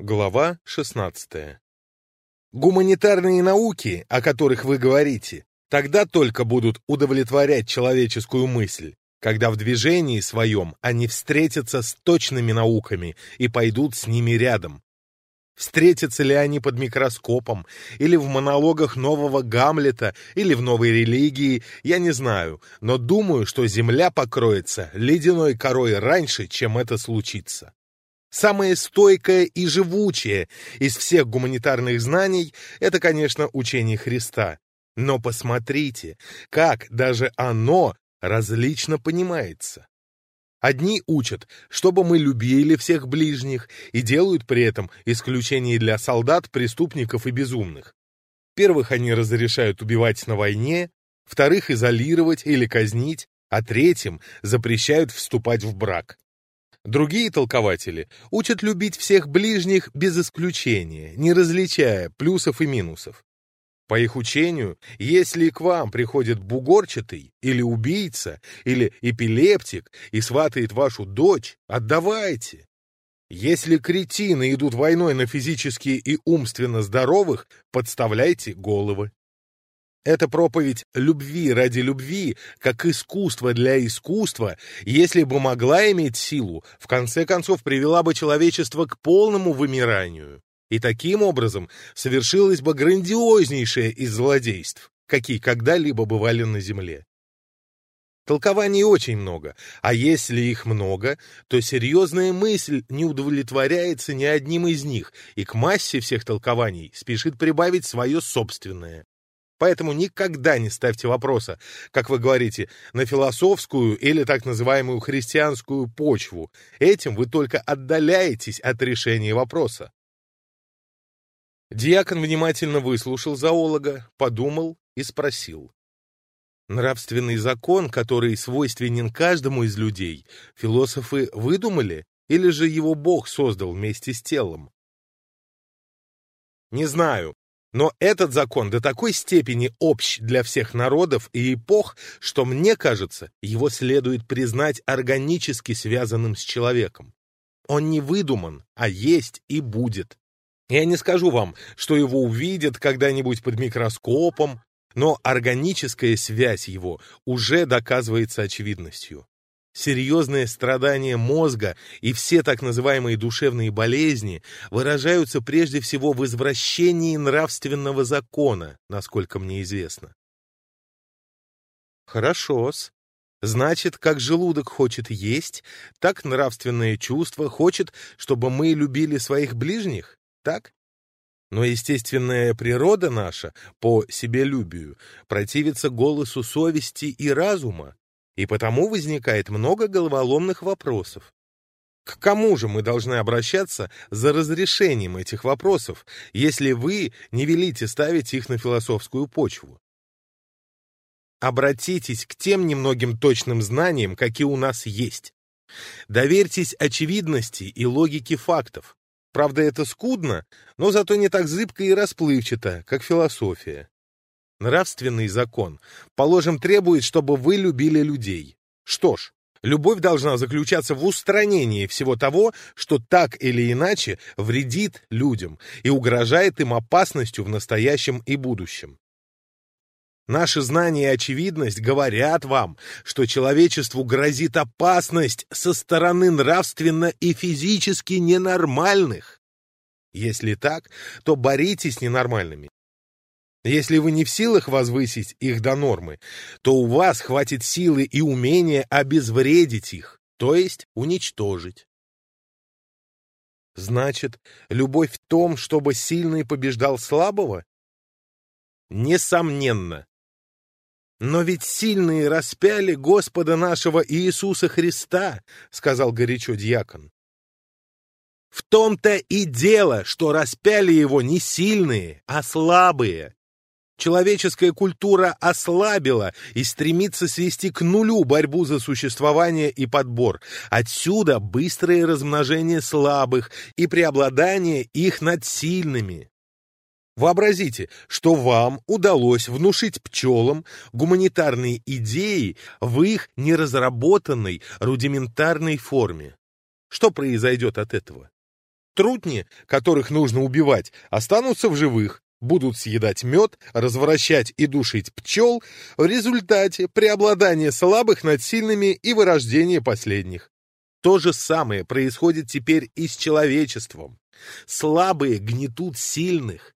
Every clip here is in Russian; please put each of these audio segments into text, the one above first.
Глава 16. Гуманитарные науки, о которых вы говорите, тогда только будут удовлетворять человеческую мысль, когда в движении своем они встретятся с точными науками и пойдут с ними рядом. Встретятся ли они под микроскопом, или в монологах нового Гамлета, или в новой религии, я не знаю, но думаю, что Земля покроется ледяной корой раньше, чем это случится самое стойкое и живучее из всех гуманитарных знаний – это, конечно, учение Христа. Но посмотрите, как даже оно различно понимается. Одни учат, чтобы мы любили всех ближних, и делают при этом исключение для солдат, преступников и безумных. Первых они разрешают убивать на войне, вторых изолировать или казнить, а третьим запрещают вступать в брак. Другие толкователи учат любить всех ближних без исключения, не различая плюсов и минусов. По их учению, если к вам приходит бугорчатый или убийца, или эпилептик и сватает вашу дочь, отдавайте. Если кретины идут войной на физически и умственно здоровых, подставляйте головы. Эта проповедь любви ради любви, как искусство для искусства, если бы могла иметь силу, в конце концов привела бы человечество к полному вымиранию. И таким образом совершилось бы грандиознейшее из злодейств, какие когда-либо бывали на Земле. Толкований очень много, а если их много, то серьезная мысль не удовлетворяется ни одним из них, и к массе всех толкований спешит прибавить свое собственное. Поэтому никогда не ставьте вопроса, как вы говорите, на философскую или так называемую христианскую почву. Этим вы только отдаляетесь от решения вопроса. Диакон внимательно выслушал зоолога, подумал и спросил. Нравственный закон, который свойственен каждому из людей, философы выдумали или же его Бог создал вместе с телом? «Не знаю», но этот закон до такой степени общ для всех народов и эпох, что мне кажется, его следует признать органически связанным с человеком. Он не выдуман, а есть и будет. Я не скажу вам, что его увидят когда-нибудь под микроскопом, но органическая связь его уже доказывается очевидностью. Серьезные страдания мозга и все так называемые душевные болезни выражаются прежде всего в извращении нравственного закона, насколько мне известно. Хорошо-с. Значит, как желудок хочет есть, так нравственное чувство хочет, чтобы мы любили своих ближних, так? Но естественная природа наша по себелюбию противится голосу совести и разума, и потому возникает много головоломных вопросов. К кому же мы должны обращаться за разрешением этих вопросов, если вы не велите ставить их на философскую почву? Обратитесь к тем немногим точным знаниям, какие у нас есть. Доверьтесь очевидности и логике фактов. Правда, это скудно, но зато не так зыбко и расплывчато, как философия. Нравственный закон, положим, требует, чтобы вы любили людей. Что ж, любовь должна заключаться в устранении всего того, что так или иначе вредит людям и угрожает им опасностью в настоящем и будущем. Наши знания и очевидность говорят вам, что человечеству грозит опасность со стороны нравственно и физически ненормальных. Если так, то боритесь с ненормальными. Если вы не в силах возвысить их до нормы, то у вас хватит силы и умения обезвредить их, то есть уничтожить. Значит, любовь в том, чтобы сильный побеждал слабого? Несомненно. Но ведь сильные распяли Господа нашего Иисуса Христа, сказал горячо дьякон. В том-то и дело, что распяли его не сильные, а слабые. Человеческая культура ослабила и стремится свести к нулю борьбу за существование и подбор. Отсюда быстрое размножение слабых и преобладание их над сильными. Вообразите, что вам удалось внушить пчелам гуманитарные идеи в их неразработанной рудиментарной форме. Что произойдет от этого? Трутни, которых нужно убивать, останутся в живых, будут съедать мед, развращать и душить пчел, в результате преобладание слабых над сильными и вырождение последних. То же самое происходит теперь и с человечеством. Слабые гнетут сильных.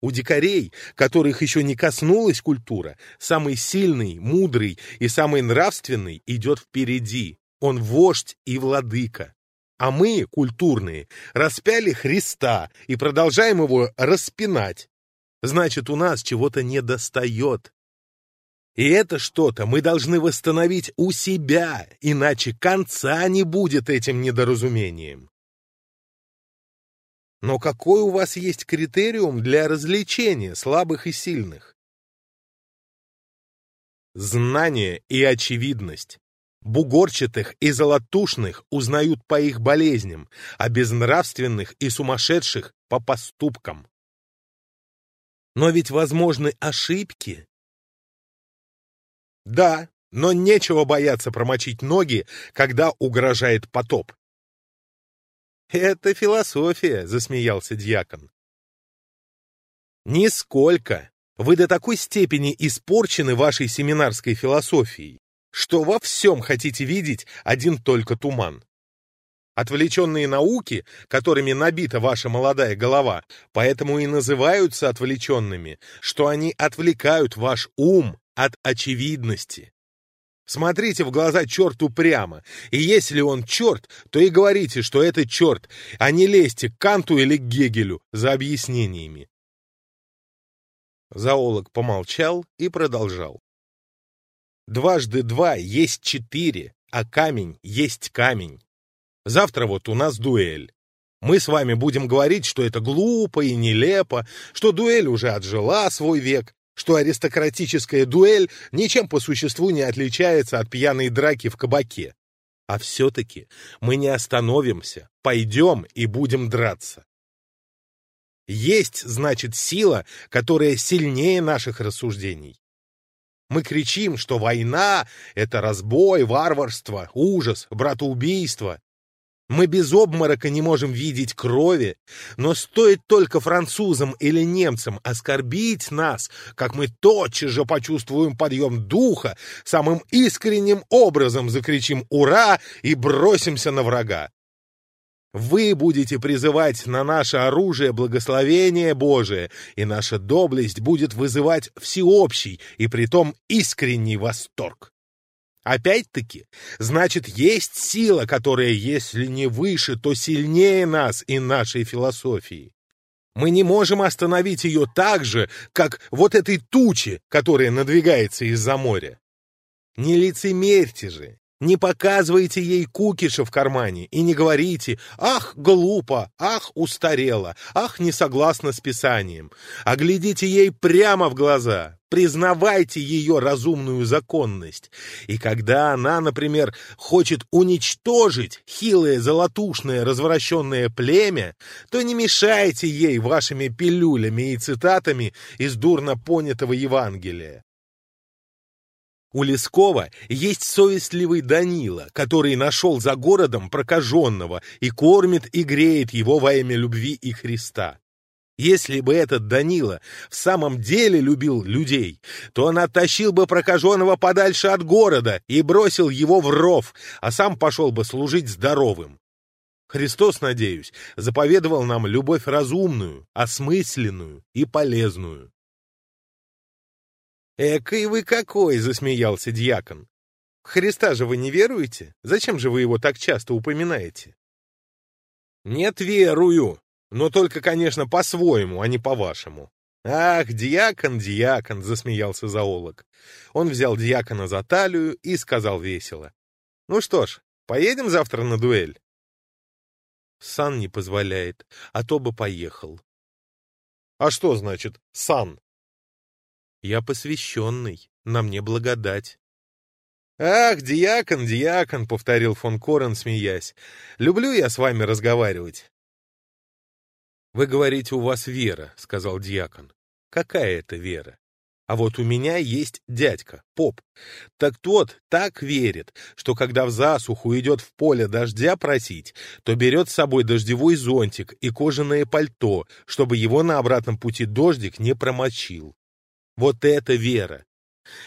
У дикарей, которых еще не коснулась культура, самый сильный, мудрый и самый нравственный идет впереди. Он вождь и владыка. А мы, культурные, распяли Христа и продолжаем его распинать. Значит, у нас чего-то недостает. И это что-то мы должны восстановить у себя, иначе конца не будет этим недоразумением. Но какой у вас есть критериум для развлечения слабых и сильных? Знание и очевидность. Бугорчатых и золотушных узнают по их болезням, а безнравственных и сумасшедших — по поступкам. Но ведь возможны ошибки. Да, но нечего бояться промочить ноги, когда угрожает потоп. «Это философия», — засмеялся дьякон. «Нисколько. Вы до такой степени испорчены вашей семинарской философией, что во всем хотите видеть один только туман. Отвлеченные науки, которыми набита ваша молодая голова, поэтому и называются отвлеченными, что они отвлекают ваш ум от очевидности. Смотрите в глаза черту прямо, и если он черт, то и говорите, что это черт, а не лезьте к Канту или к Гегелю за объяснениями. Зоолог помолчал и продолжал. Дважды два есть четыре, а камень есть камень. Завтра вот у нас дуэль. Мы с вами будем говорить, что это глупо и нелепо, что дуэль уже отжила свой век, что аристократическая дуэль ничем по существу не отличается от пьяной драки в кабаке. А все-таки мы не остановимся, пойдем и будем драться. Есть, значит, сила, которая сильнее наших рассуждений. Мы кричим, что война — это разбой, варварство, ужас, братоубийство. Мы без обморока не можем видеть крови, но стоит только французам или немцам оскорбить нас, как мы тотчас же почувствуем подъем духа, самым искренним образом закричим «Ура!» и бросимся на врага. Вы будете призывать на наше оружие благословение Божие, и наша доблесть будет вызывать всеобщий и притом искренний восторг. Опять-таки, значит, есть сила, которая, если не выше, то сильнее нас и нашей философии. Мы не можем остановить ее так же, как вот этой тучи, которая надвигается из-за моря. Не лицемерьте же, не показывайте ей кукиши в кармане и не говорите «Ах, глупо! Ах, устарела! Ах, не согласна с писанием!» А глядите ей прямо в глаза, признавайте ее разумную законность. И когда она, например, хочет уничтожить хилое золотушное развращенное племя, то не мешайте ей вашими пилюлями и цитатами из дурно понятого Евангелия. У Улескова есть совестливый Данила, который нашел за городом прокаженного и кормит и греет его во имя любви и Христа. Если бы этот Данила в самом деле любил людей, то он оттащил бы прокаженного подальше от города и бросил его в ров, а сам пошел бы служить здоровым. Христос, надеюсь, заповедовал нам любовь разумную, осмысленную и полезную. «Экой вы какой!» — засмеялся дьякон. «Христа же вы не веруете? Зачем же вы его так часто упоминаете?» «Нет, верую, но только, конечно, по-своему, а не по-вашему». «Ах, дьякон, дьякон!» — засмеялся зоолог. Он взял дьякона за талию и сказал весело. «Ну что ж, поедем завтра на дуэль?» «Сан не позволяет, а то бы поехал». «А что значит «сан»?» Я посвященный, на мне благодать. «Ах, диакон, диакон!» — повторил фон Корен, смеясь. «Люблю я с вами разговаривать». «Вы говорите, у вас вера», — сказал диакон. «Какая это вера? А вот у меня есть дядька, поп. Так тот так верит, что когда в засуху идет в поле дождя просить, то берет с собой дождевой зонтик и кожаное пальто, чтобы его на обратном пути дождик не промочил. Вот это вера!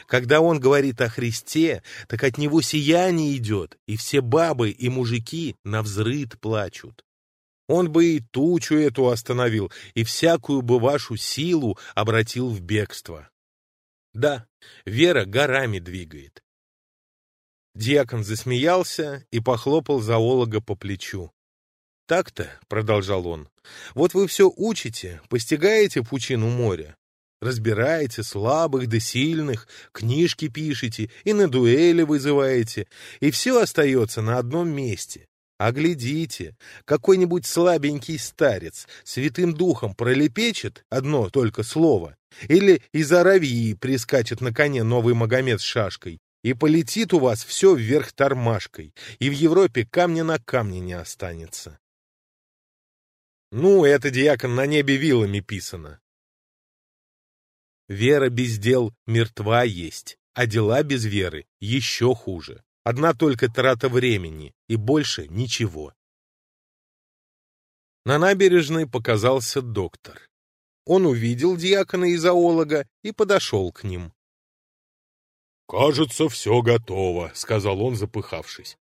Когда он говорит о Христе, так от него сияние идет, и все бабы и мужики на взрыд плачут. Он бы и тучу эту остановил, и всякую бы вашу силу обратил в бегство. Да, вера горами двигает. Дьякон засмеялся и похлопал зоолога по плечу. «Так-то», — продолжал он, — «вот вы Разбираете слабых да сильных, книжки пишете и на дуэли вызываете, и все остается на одном месте. А глядите, какой-нибудь слабенький старец святым духом пролепечет одно только слово, или из Аравии прискачет на коне новый Магомед с шашкой, и полетит у вас все вверх тормашкой, и в Европе камня на камне не останется. Ну, это диакон на небе вилами писано. Вера без дел мертва есть, а дела без веры еще хуже. Одна только трата времени, и больше ничего. На набережной показался доктор. Он увидел диакона и зоолога и подошел к ним. «Кажется, все готово», — сказал он, запыхавшись.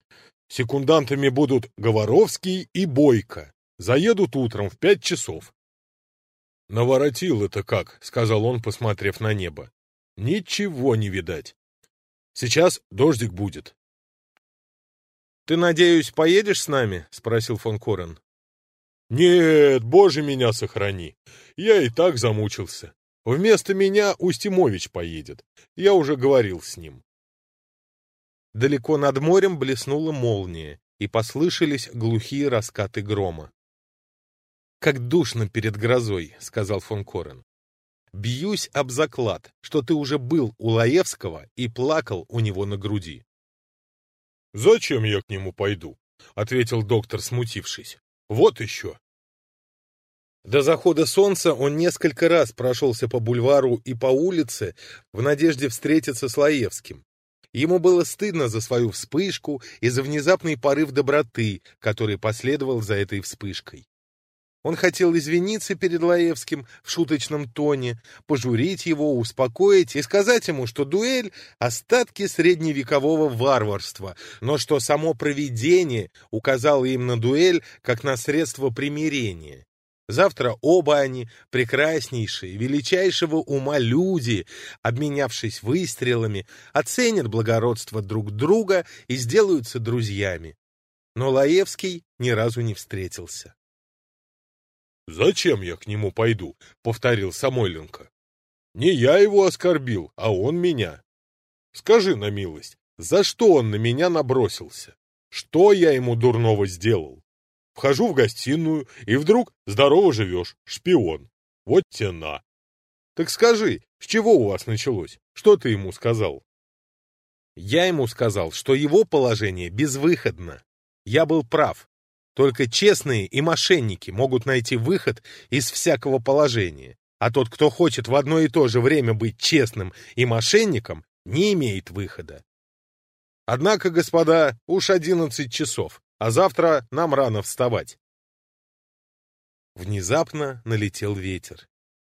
«Секундантами будут Говоровский и Бойко. Заедут утром в пять часов. Наворотил это — сказал он, посмотрев на небо. «Ничего не видать. Сейчас дождик будет». «Ты, надеюсь, поедешь с нами?» — спросил фон Корен. «Нет, боже меня сохрани. Я и так замучился. Вместо меня Устимович поедет. Я уже говорил с ним». Далеко над морем блеснула молния, и послышались глухие раскаты грома как душно перед грозой», — сказал фон Корен. «Бьюсь об заклад, что ты уже был у Лаевского и плакал у него на груди». «Зачем я к нему пойду?» — ответил доктор, смутившись. «Вот еще!» До захода солнца он несколько раз прошелся по бульвару и по улице в надежде встретиться с Лаевским. Ему было стыдно за свою вспышку и за внезапный порыв доброты, который последовал за этой вспышкой. Он хотел извиниться перед Лаевским в шуточном тоне, пожурить его, успокоить и сказать ему, что дуэль — остатки средневекового варварства, но что само провидение указало им на дуэль как на средство примирения. Завтра оба они, прекраснейшие, величайшего ума люди, обменявшись выстрелами, оценят благородство друг друга и сделаются друзьями. Но Лаевский ни разу не встретился. «Зачем я к нему пойду?» — повторил Самойленко. «Не я его оскорбил, а он меня. Скажи на милость, за что он на меня набросился? Что я ему дурного сделал? Вхожу в гостиную, и вдруг здорово живешь, шпион. Вот тена. Так скажи, с чего у вас началось? Что ты ему сказал?» «Я ему сказал, что его положение безвыходно. Я был прав, только честные и мошенники могут найти выход из всякого положения, а тот, кто хочет в одно и то же время быть честным и мошенником, не имеет выхода. Однако, господа, уж одиннадцать часов, а завтра нам рано вставать. Внезапно налетел ветер.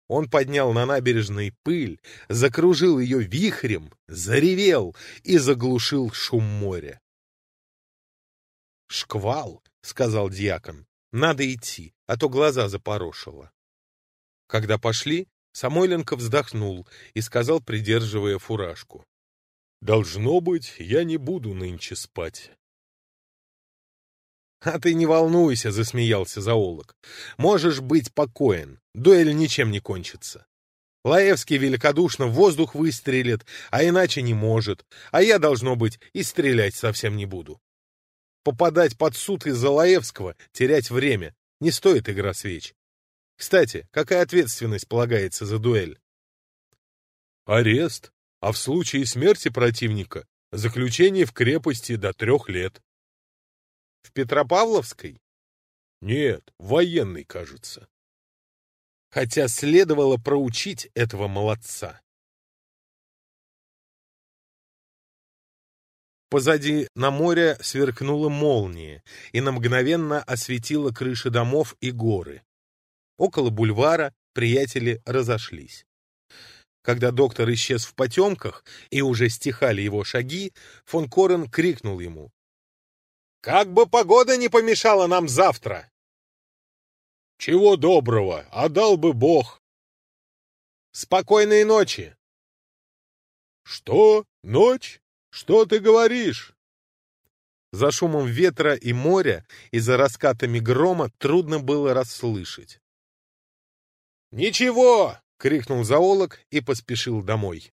Он поднял на набережной пыль, закружил ее вихрем, заревел и заглушил шум моря. Шквал сказал дьякон. — Надо идти, а то глаза запорошило. Когда пошли, Самойленко вздохнул и сказал, придерживая фуражку. — Должно быть, я не буду нынче спать. — А ты не волнуйся, — засмеялся зоолог. — Можешь быть покоен, дуэль ничем не кончится. Лаевский великодушно в воздух выстрелит, а иначе не может, а я, должно быть, и стрелять совсем не буду. попадать под суд из-за Лаевского, терять время. Не стоит игра свеч. Кстати, какая ответственность полагается за дуэль? Арест, а в случае смерти противника — заключение в крепости до трех лет. В Петропавловской? Нет, военный, кажется. Хотя следовало проучить этого молодца. Позади на море сверкнула молния и на мгновенно осветила крыши домов и горы. Около бульвара приятели разошлись. Когда доктор исчез в потемках и уже стихали его шаги, фон Корен крикнул ему. «Как бы погода не помешала нам завтра!» «Чего доброго, а дал бы Бог!» «Спокойной ночи!» «Что? Ночь? Что ты говоришь?» За шумом ветра и моря и за раскатами грома трудно было расслышать. «Ничего!» — крикнул зоолог и поспешил домой.